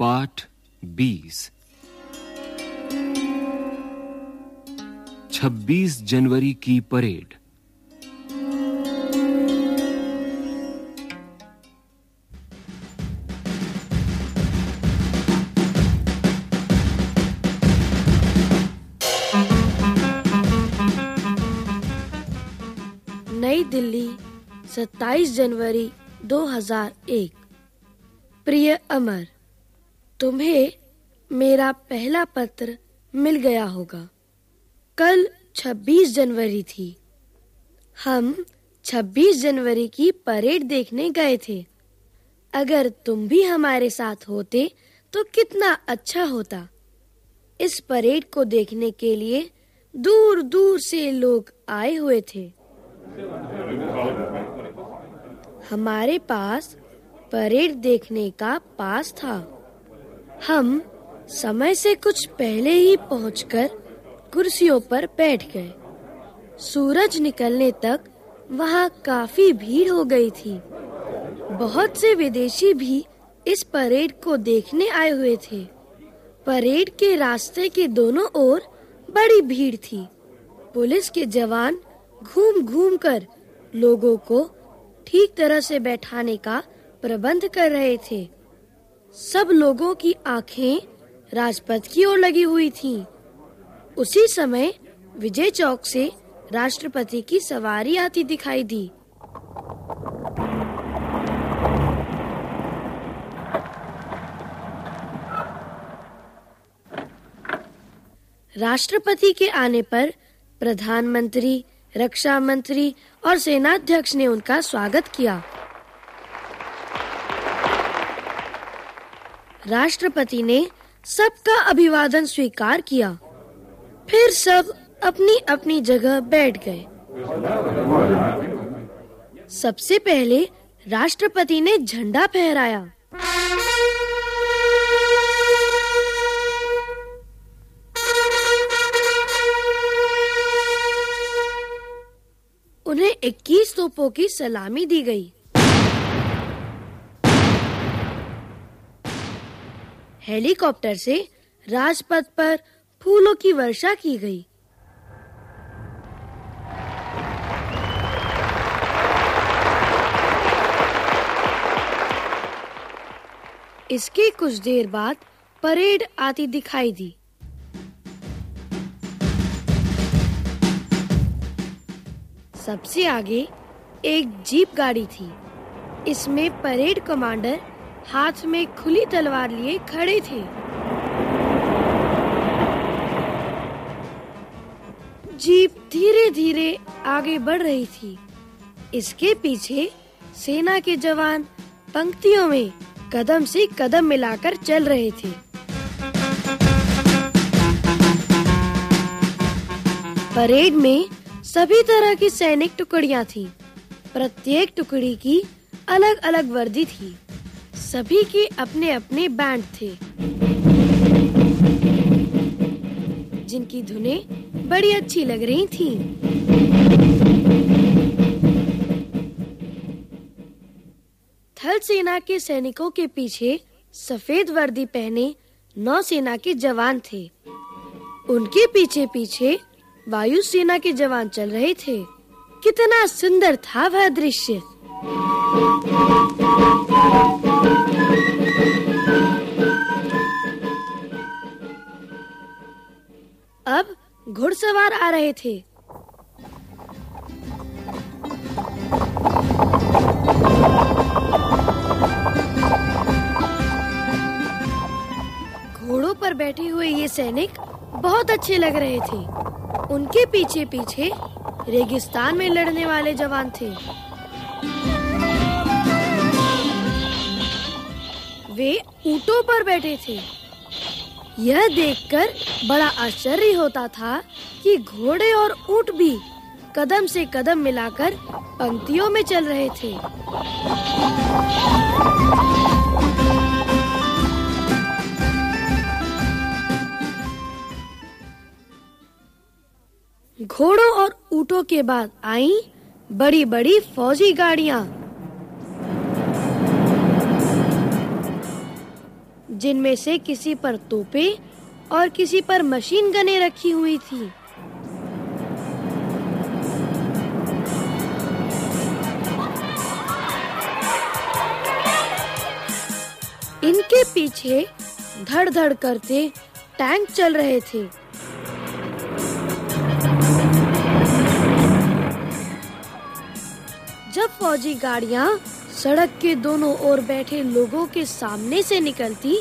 पाठ 20 26 जनवरी की परेड। नई दिल्ली 27 जनवरी 2001 प्रिय अमर तुम्हें मेरा पहला पत्र मिल गया होगा। कल 26 जनवरी थी। हम 26 जनवरी की परेड देखने गए थे। अगर तुम भी हमारे साथ होते तो कितना अच्छा होता। इस परेड को देखने के लिए दूर दूर से लोग आए हुए थे। हमारे पास परेड देखने का पास था। हम समय से कुछ पहले ही पहुंचकर कुर्सियों पर बैठ गए। सूरज निकलने तक वहाँ काफ़ी भीड़ हो गई थी। बहुत से विदेशी भी इस परेड को देखने आए हुए थे। परेड के रास्ते के दोनों ओर बड़ी भीड़ थी। पुलिस के जवान घूम-घूम कर लोगों को ठीक तरह से बैठाने का प्रबंध कर रहे थे। सब लोगों की आँखें राजपथ की ओर लगी हुई थीं। उसी समय विजय चौक से राष्ट्रपति की सवारी आती दिखाई दी राष्ट्रपति के आने पर प्रधानमंत्री, रक्षा मंत्री और सेनाध्यक्ष ने उनका स्वागत किया राष्ट्रपति ने सबका अभिवादन स्वीकार किया। फिर सब अपनी-अपनी जगह बैठ गए। सबसे पहले राष्ट्रपति ने झंडा फहराया। उन्हें 21 तोपों की सलामी दी गई। हेलीकॉप्टर से राजपथ पर फूलों की वर्षा की गई। इसके कुछ देर बाद परेड आती दिखाई दी। सबसे आगे एक जीप गाड़ी थी। इसमें परेड कमांडर हाथ में खुली तलवार लिए खड़े थे। जीप धीरे-धीरे आगे बढ़ रही थी। इसके पीछे सेना के जवान पंक्तियों में कदम से कदम मिलाकर चल रहे थे। परेड में सभी तरह की सैनिक टुकड़ियाँ थी। प्रत्येक टुकड़ी की अलग-अलग वर्दी थी। सभी के अपने-अपने बैंड थे। जिनकी धुने बड़ी अच्छी लग रही थीं। थल सेना के सैनिकों के पीछे सफ़ेद वर्दी पहने नौसेना के जवान थे। उनके पीछे-पीछे वायु सेना के जवान चल रहे थे। कितना सुंदर था वह दृश्य। अब घुड़सवार आ रहे थे। घोड़ों पर बैठे हुए ये सैनिक बहुत अच्छे लग रहे थे। उनके पीछे पीछे रेगिस्तान में लड़ने वाले जवान थे। वे ऊंटों पर बैठे थे। यह देखकर बड़ा आश्चर्य होता था कि घोड़े और ऊँट भी कदम से कदम मिलाकर पंक्तियों में चल रहे थे। घोड़ों और ऊंटों के बाद आई बड़ी-बड़ी फौजी गाड़ियाँ। जिनमें से किसी पर तोपे और किसी पर मशीन गने रखी हुई थी। इनके पीछे धड़-धड़ करते टैंक चल रहे थे। जब फौजी गाड़ियाँ सड़क के दोनों ओर बैठे लोगों के सामने से निकलती,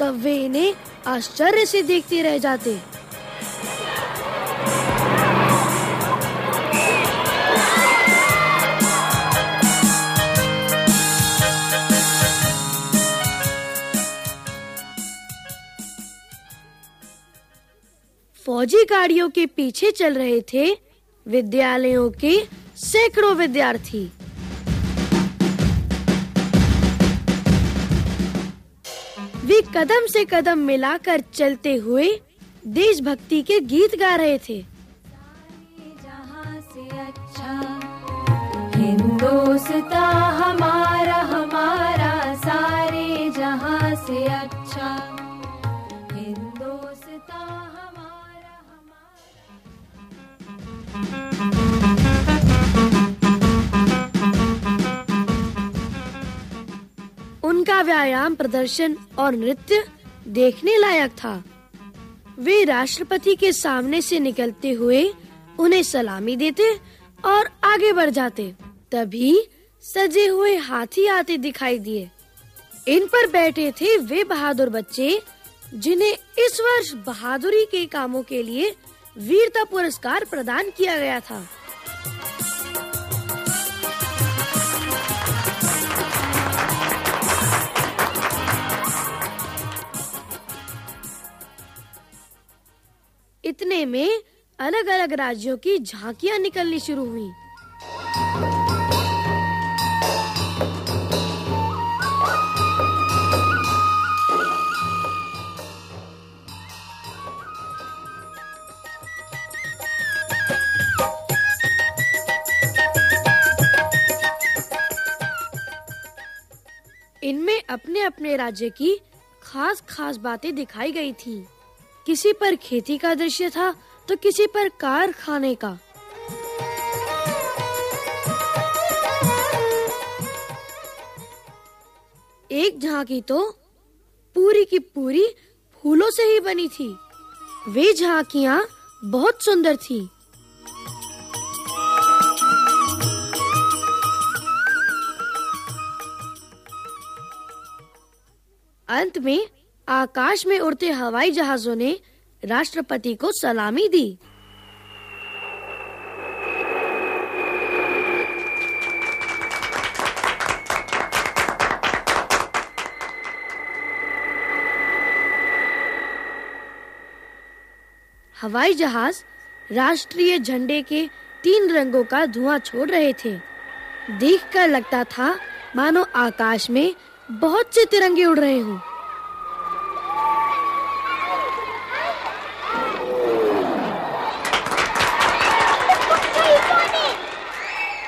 तब वे इन्हें आश्चर्य से देखते रह जाते। फौजी गाड़ियों के पीछे चल रहे थे विद्यालयों के सैकड़ों विद्यार्थी। कदम से कदम मिलाकर चलते हुए देशभक्ति के गीत गा रहे थे। अच्छा उनका व्यायाम, प्रदर्शन और नृत्य देखने लायक था। वे राष्ट्रपति के सामने से निकलते हुए उन्हें सलामी देते और आगे बढ़ जाते। तभी सजे हुए हाथी आते दिखाई दिए। इन पर बैठे थे वे बहादुर बच्चे, जिन्हें इस वर्ष बहादुरी के कामों के लिए वीरता पुरस्कार प्रदान किया गया था। इतने में अलग-अलग राज्यों की झांकियाँ निकलनी शुरू हुई इनमें अपने-अपने राज्य की खास-खास बातें दिखाई गई थीं। किसी पर खेती का दृश्य था तो किसी पर कारखाने का। एक झांकी तो पूरी की पूरी फूलों से ही बनी थी। वे झांकियाँ बहुत सुंदर थी। अंत में आकाश में उड़ते हवाई जहाजों ने राष्ट्रपति को सलामी दी। हवाई जहाज़ राष्ट्रीय झंडे के तीन रंगों का धुआँ छोड़ रहे थे। देखकर लगता था, मानो आकाश में बहुत से तिरंगे उड़ रहे हों।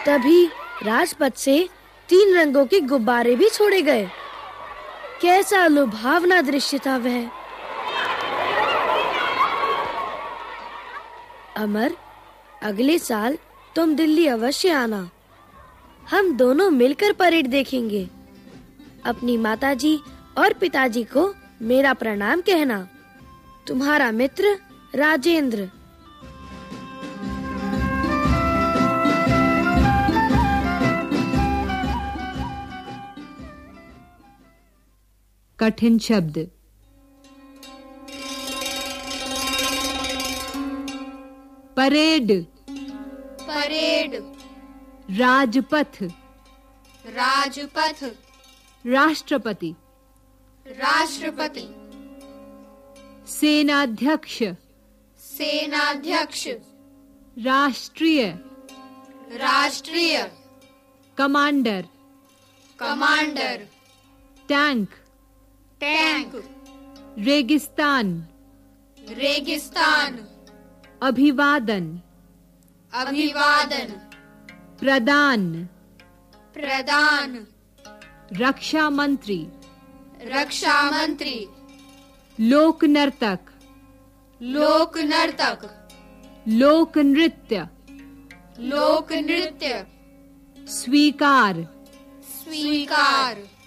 तभी राजपथ से तीन रंगों के गुब्बारे भी छोड़े गए। कैसा लुभावना दृश्य था वह। अमर, अगले साल तुम दिल्ली अवश्य आना। हम दोनों मिलकर परेड देखेंगे। अपनी माताजी और पिताजी को मेरा प्रणाम कहना। तुम्हारा मित्र राजेंद्र। कठिन शब्द। परेड। परेड। राजपथ। राजपथ। राष्ट्रपति। राष्ट्रपति। सेनाध्यक्ष। सेनाध्यक्ष। राष्ट्रीय। राष्ट्रीय। कमांडर। कमांडर। टैंक। टैंक। रेगिस्तान। रेगिस्तान। अभिवादन। अभिवादन। प्रदान। प्रदान। रक्षा मंत्री रक्षा मंत्री लोक नर्तक लोक नर्तक लोक नृत्य लोक नृत्य स्वीकार। स्वीकार।